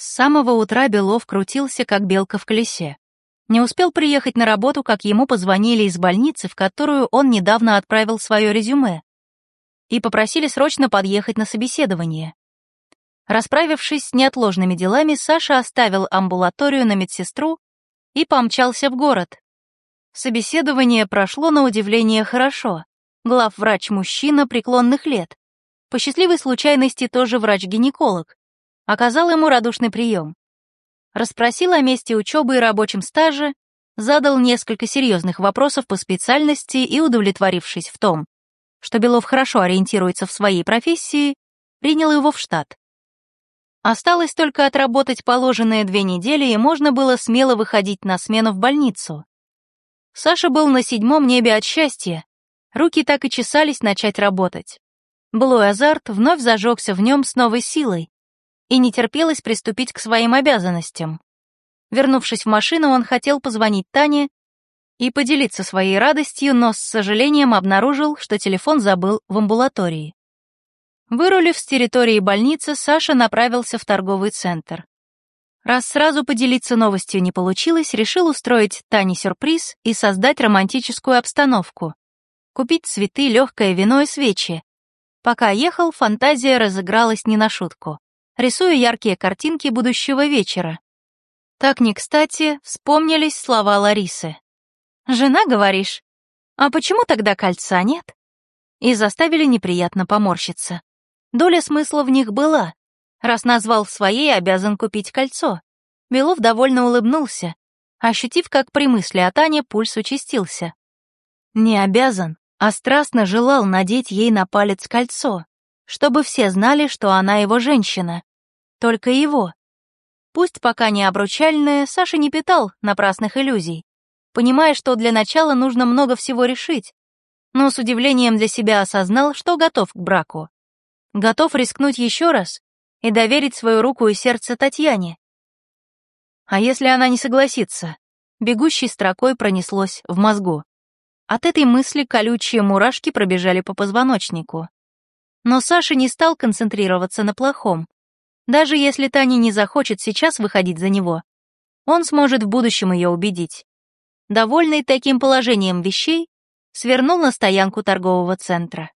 С самого утра Белов крутился, как белка в колесе. Не успел приехать на работу, как ему позвонили из больницы, в которую он недавно отправил свое резюме, и попросили срочно подъехать на собеседование. Расправившись с неотложными делами, Саша оставил амбулаторию на медсестру и помчался в город. Собеседование прошло на удивление хорошо. Главврач-мужчина преклонных лет. По счастливой случайности тоже врач-гинеколог. Оказал ему радушный прием. Расспросил о месте учебы и рабочем стаже, задал несколько серьезных вопросов по специальности и, удовлетворившись в том, что Белов хорошо ориентируется в своей профессии, принял его в штат. Осталось только отработать положенные две недели, и можно было смело выходить на смену в больницу. Саша был на седьмом небе от счастья. Руки так и чесались начать работать. Былой азарт вновь зажегся в нем с новой силой, и не терпелось приступить к своим обязанностям. Вернувшись в машину, он хотел позвонить Тане и поделиться своей радостью, но с сожалением обнаружил, что телефон забыл в амбулатории. Вырулив с территории больницы, Саша направился в торговый центр. Раз сразу поделиться новостью не получилось, решил устроить Тане сюрприз и создать романтическую обстановку. Купить цветы, легкое вино и свечи. Пока ехал, фантазия разыгралась не на шутку, рисуя яркие картинки будущего вечера. Так не кстати вспомнились слова Ларисы. «Жена, говоришь? А почему тогда кольца нет?» И заставили неприятно поморщиться. Доля смысла в них была. Раз назвал своей, обязан купить кольцо. Белов довольно улыбнулся, ощутив, как при мысли о Тане пульс участился. Не обязан, а страстно желал надеть ей на палец кольцо, чтобы все знали, что она его женщина. Только его. Пусть пока не обручальное, Саша не питал напрасных иллюзий, понимая, что для начала нужно много всего решить, но с удивлением для себя осознал, что готов к браку. Готов рискнуть еще раз и доверить свою руку и сердце Татьяне. А если она не согласится? Бегущей строкой пронеслось в мозгу. От этой мысли колючие мурашки пробежали по позвоночнику. Но Саша не стал концентрироваться на плохом. Даже если Таня не захочет сейчас выходить за него, он сможет в будущем ее убедить. Довольный таким положением вещей, свернул на стоянку торгового центра.